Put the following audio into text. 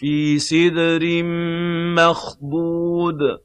فِي سِدْرٍ مَّخْضُودٍ.